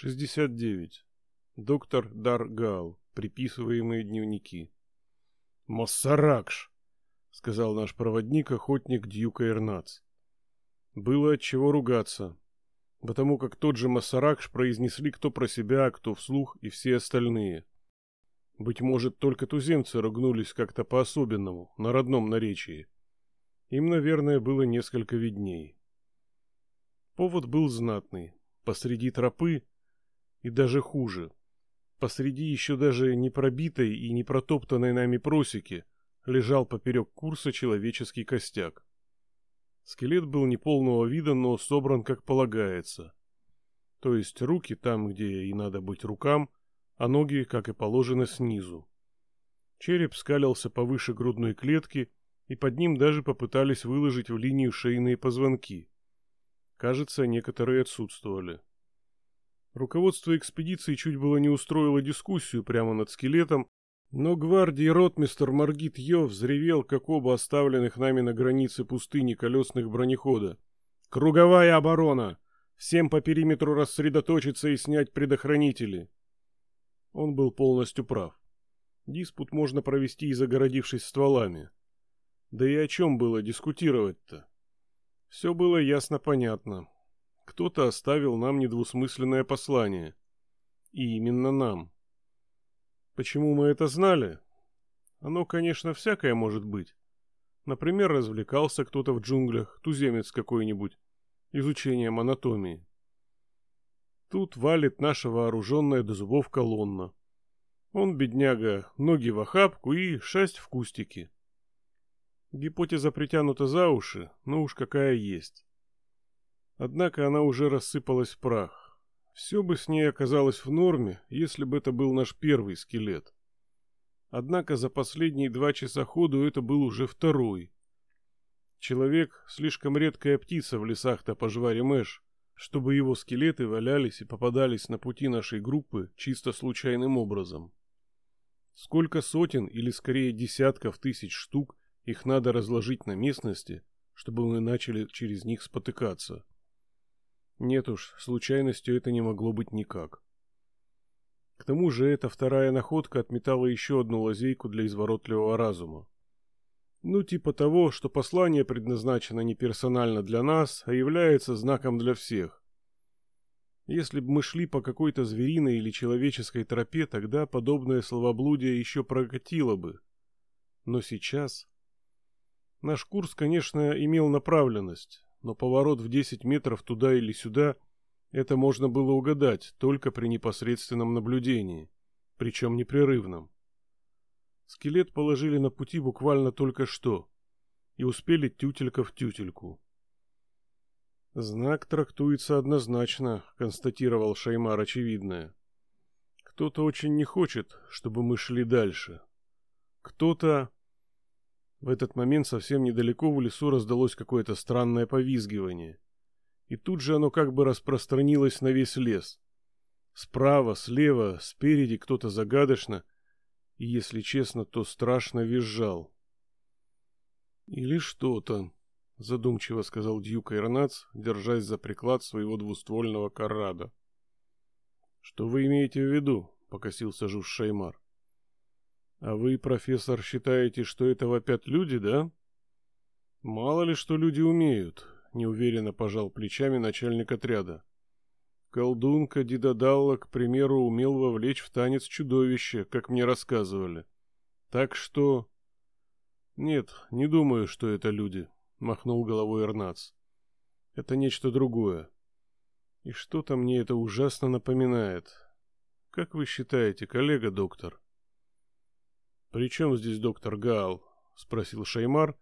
69. Доктор Даргал. Приписываемые дневники. «Массаракш!» — сказал наш проводник, охотник Дьюка Эрнац. Было от чего ругаться, потому как тот же Массаракш произнесли кто про себя, а кто вслух и все остальные. Быть может, только туземцы ругнулись как-то по-особенному, на родном наречии. Им, наверное, было несколько видней. Повод был знатный. Посреди тропы и даже хуже. Посреди еще даже не пробитой и не протоптанной нами просеки лежал поперек курса человеческий костяк. Скелет был неполного вида, но собран как полагается. То есть руки там, где и надо быть рукам, а ноги, как и положено, снизу. Череп скалился повыше грудной клетки, и под ним даже попытались выложить в линию шейные позвонки. Кажется, некоторые отсутствовали. Руководство экспедиции чуть было не устроило дискуссию прямо над скелетом, но гвардии ротмистер Маргит Йо взревел, как оба оставленных нами на границе пустыни колесных бронехода. «Круговая оборона! Всем по периметру рассредоточиться и снять предохранители!» Он был полностью прав. Диспут можно провести и загородившись стволами. Да и о чем было дискутировать-то? Все было ясно-понятно. Кто-то оставил нам недвусмысленное послание. И именно нам. Почему мы это знали? Оно, конечно, всякое может быть. Например, развлекался кто-то в джунглях, туземец какой-нибудь, изучением анатомии. Тут валит наша вооруженная до зубов колонна. Он, бедняга, ноги в охапку и шесть в кустики. Гипотеза притянута за уши, но уж какая есть. Однако она уже рассыпалась в прах. Все бы с ней оказалось в норме, если бы это был наш первый скелет. Однако за последние два часа ходу это был уже второй. Человек — слишком редкая птица в лесах-то пожваре Мэш, чтобы его скелеты валялись и попадались на пути нашей группы чисто случайным образом. Сколько сотен или скорее десятков тысяч штук их надо разложить на местности, чтобы мы начали через них спотыкаться. Нет уж, случайностью это не могло быть никак. К тому же эта вторая находка отметала еще одну лазейку для изворотливого разума. Ну, типа того, что послание предназначено не персонально для нас, а является знаком для всех. Если бы мы шли по какой-то звериной или человеческой тропе, тогда подобное словоблудие еще прокатило бы. Но сейчас... Наш курс, конечно, имел направленность, но поворот в 10 метров туда или сюда – это можно было угадать только при непосредственном наблюдении, причем непрерывном. Скелет положили на пути буквально только что и успели тютелька в тютельку. «Знак трактуется однозначно», — констатировал Шаймар очевидное. «Кто-то очень не хочет, чтобы мы шли дальше. Кто-то...» В этот момент совсем недалеко в лесу раздалось какое-то странное повизгивание. И тут же оно как бы распространилось на весь лес. Справа, слева, спереди кто-то загадочно, и, если честно, то страшно визжал. «Или что-то», — задумчиво сказал Дьюк Ирнац, держась за приклад своего двуствольного каррада. «Что вы имеете в виду?» — покосился Жуж Шаймар. А вы, профессор, считаете, что это вопят люди, да? Мало ли что люди умеют, неуверенно пожал плечами начальник отряда. Колдунка Дидадалла, к примеру, умел вовлечь в танец чудовище, как мне рассказывали. Так что... Нет, не думаю, что это люди, махнул головой Эрнац. Это нечто другое. И что-то мне это ужасно напоминает. Как вы считаете, коллега-доктор? «При чем здесь доктор Гаал?» — спросил Шаймар.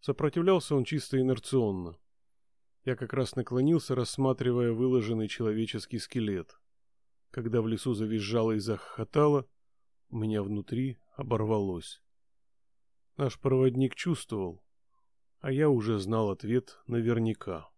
Сопротивлялся он чисто инерционно. Я как раз наклонился, рассматривая выложенный человеческий скелет. Когда в лесу завизжало и захохотало, у меня внутри оборвалось. Наш проводник чувствовал, а я уже знал ответ наверняка.